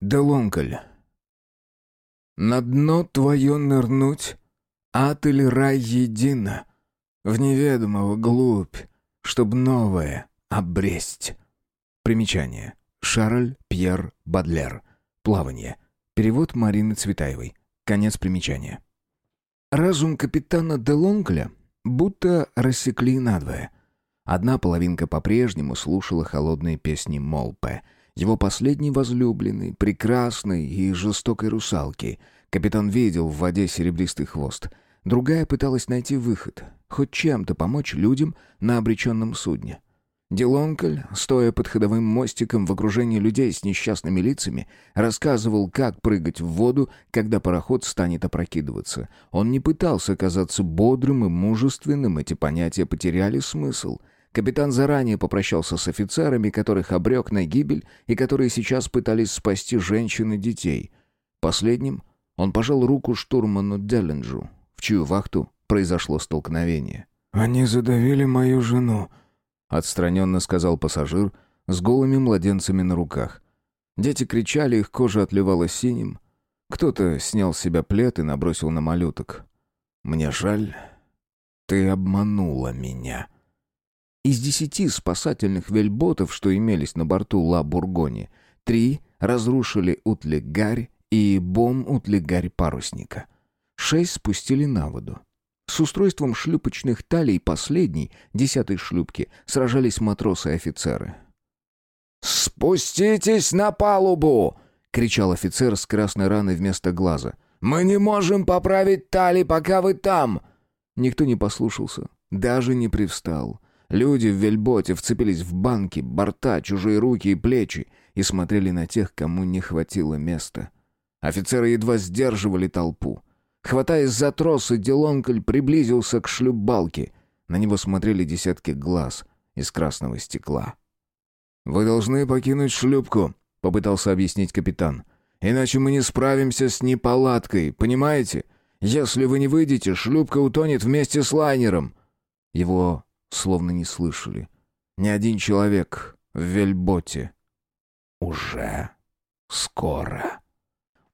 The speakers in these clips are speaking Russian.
Делонколь. На дно твое нырнуть, ад или рай едино, В неведомого глубь, чтоб новое обресть. Примечание. Шарль Пьер Бадлер. Плавание. Перевод Марины Цветаевой. Конец примечания. Разум капитана Делонкля будто рассекли надвое. Одна половинка по-прежнему слушала холодные песни Молпе, его последней возлюбленной, прекрасной и жестокой русалки. Капитан видел в воде серебристый хвост. Другая пыталась найти выход, хоть чем-то помочь людям на обреченном судне. Делонколь, стоя под ходовым мостиком в окружении людей с несчастными лицами, рассказывал, как прыгать в воду, когда пароход станет опрокидываться. Он не пытался казаться бодрым и мужественным, эти понятия потеряли смысл. Капитан заранее попрощался с офицерами, которых обрек на гибель и которые сейчас пытались спасти женщин и детей. Последним он пожал руку штурману Деллинджу, в чью вахту произошло столкновение. «Они задавили мою жену», Отстраненно сказал пассажир с голыми младенцами на руках. Дети кричали, их кожа отливала синим. Кто-то снял с себя плед и набросил на малюток. «Мне жаль, ты обманула меня». Из десяти спасательных вельботов, что имелись на борту Ла Бургони, три разрушили утлегарь и бом-утлегарь парусника. Шесть спустили на воду. С устройством шлюпочных талий последней, десятой шлюпки, сражались матросы и офицеры. «Спуститесь на палубу!» — кричал офицер с красной раной вместо глаза. «Мы не можем поправить тали, пока вы там!» Никто не послушался, даже не привстал. Люди в вельботе вцепились в банки, борта, чужие руки и плечи и смотрели на тех, кому не хватило места. Офицеры едва сдерживали толпу. Хватаясь за тросы, Делонколь приблизился к шлюпбалке. На него смотрели десятки глаз из красного стекла. «Вы должны покинуть шлюпку», — попытался объяснить капитан. «Иначе мы не справимся с неполадкой, понимаете? Если вы не выйдете, шлюпка утонет вместе с лайнером». Его словно не слышали. Ни один человек в вельботе. «Уже скоро».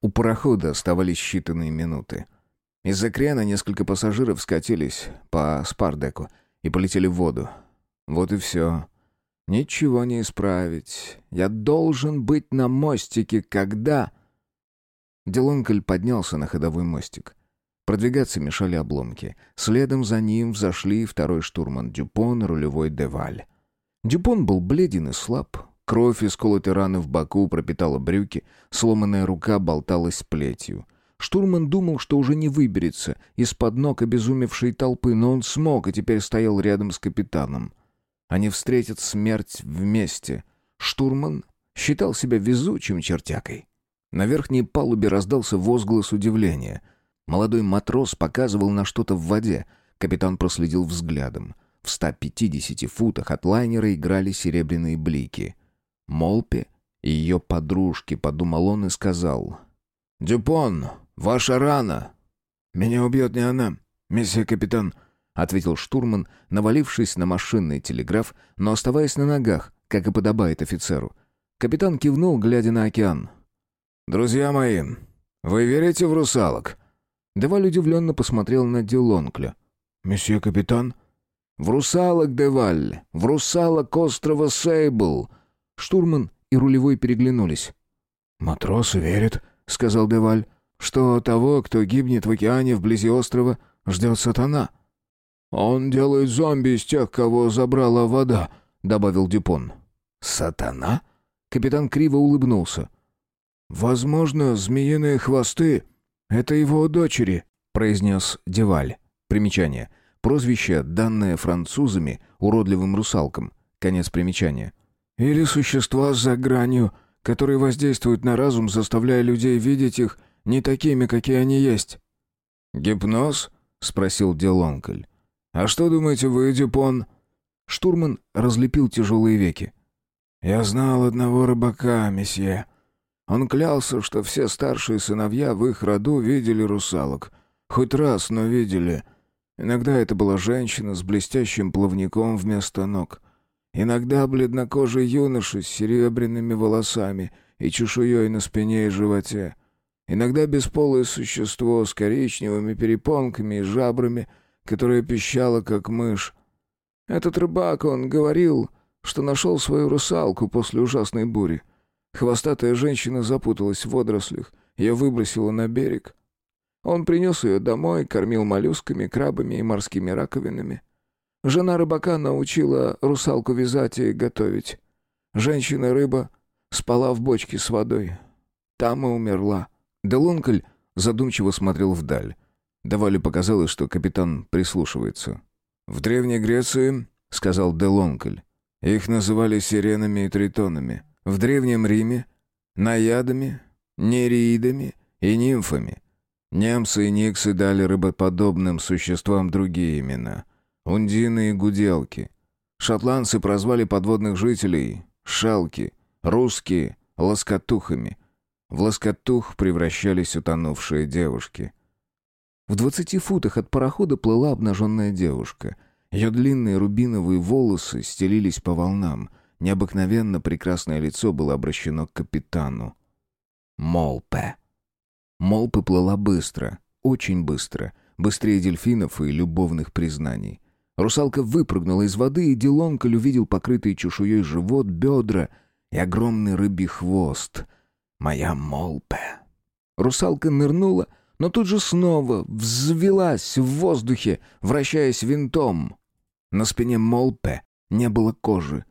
У парохода оставались считанные минуты. Из-за крена несколько пассажиров скатились по спардеку и полетели в воду. Вот и все. Ничего не исправить. Я должен быть на мостике, когда... Делонколь поднялся на ходовой мостик. Продвигаться мешали обломки. Следом за ним взошли второй штурман Дюпон рулевой Деваль. Дюпон был бледен и слаб. Кровь из колотой раны в боку пропитала брюки, сломанная рука болталась плетью. Штурман думал, что уже не выберется из-под ног обезумевшей толпы, но он смог и теперь стоял рядом с капитаном. Они встретят смерть вместе. Штурман считал себя везучим чертякой. На верхней палубе раздался возглас удивления. Молодой матрос показывал на что-то в воде. Капитан проследил взглядом. В 150 футах от лайнера играли серебряные блики. Молпе и ее подружки, подумал он и сказал. «Дюпон, «Ваша рана!» «Меня убьет не она, месье капитан», — ответил штурман, навалившись на машинный телеграф, но оставаясь на ногах, как и подобает офицеру. Капитан кивнул, глядя на океан. «Друзья мои, вы верите в русалок?» Деваль удивленно посмотрел на Дилонкля. «Месье капитан?» «В русалок, Деваль! В русалок острова Сейбл!» Штурман и рулевой переглянулись. «Матросы верят», — сказал Деваль что того, кто гибнет в океане вблизи острова, ждет сатана. «Он делает зомби из тех, кого забрала вода», — добавил Дюпон. «Сатана?» — капитан криво улыбнулся. «Возможно, змеиные хвосты — это его дочери», — произнес Деваль. Примечание. Прозвище, данное французами уродливым русалкам. Конец примечания. «Или существа за гранью, которые воздействуют на разум, заставляя людей видеть их не такими, какие они есть». «Гипноз?» — спросил Делонколь. «А что думаете вы, Дюпон?» Штурман разлепил тяжелые веки. «Я знал одного рыбака, месье. Он клялся, что все старшие сыновья в их роду видели русалок. Хоть раз, но видели. Иногда это была женщина с блестящим плавником вместо ног. Иногда бледнокожий юноша с серебряными волосами и чешуей на спине и животе. Иногда бесполое существо с коричневыми перепонками и жабрами, которое пищало, как мышь. Этот рыбак, он говорил, что нашел свою русалку после ужасной бури. Хвостатая женщина запуталась в водорослях, ее выбросила на берег. Он принес ее домой, кормил моллюсками, крабами и морскими раковинами. Жена рыбака научила русалку вязать и готовить. Женщина-рыба спала в бочке с водой. Там и умерла. Делонколь задумчиво смотрел вдаль. Давали показалось, что капитан прислушивается. «В Древней Греции, — сказал Делонколь, — их называли сиренами и тритонами. В Древнем Риме — наядами, нереидами и нимфами. Немцы и никсы дали рыбоподобным существам другие имена — ундины и гуделки. Шотландцы прозвали подводных жителей — шалки, русские — лоскотухами — в лоскотух превращались утонувшие девушки. В двадцати футах от парохода плыла обнаженная девушка. Ее длинные рубиновые волосы стелились по волнам. Необыкновенно прекрасное лицо было обращено к капитану. Молпе. Молпе плыла быстро, очень быстро, быстрее дельфинов и любовных признаний. Русалка выпрыгнула из воды, и Дилонколь увидел покрытый чешуей живот, бедра и огромный рыбий хвост — моя Молпе. Русалка нырнула, но тут же снова взвелась в воздухе, вращаясь винтом. На спине Молпе не было кожи.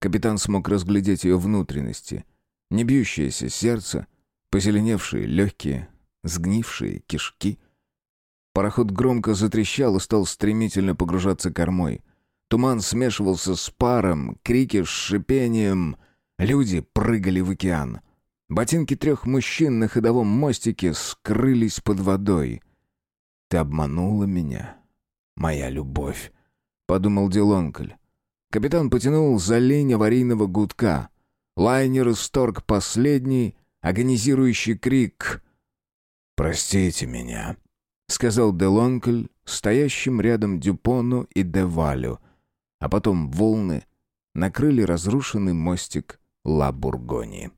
Капитан смог разглядеть ее внутренности. Не бьющееся сердце, позеленевшие легкие, сгнившие кишки. Пароход громко затрещал и стал стремительно погружаться кормой. Туман смешивался с паром, крики с шипением. Люди прыгали в океан. Ботинки трех мужчин на ходовом мостике скрылись под водой. «Ты обманула меня, моя любовь», — подумал Делонколь. Капитан потянул за лень аварийного гудка. Лайнер исторг последний агонизирующий крик. «Простите меня», — сказал Делонкль, стоящим рядом Дюпону и Девалю, а потом волны накрыли разрушенный мостик Ла Бургони.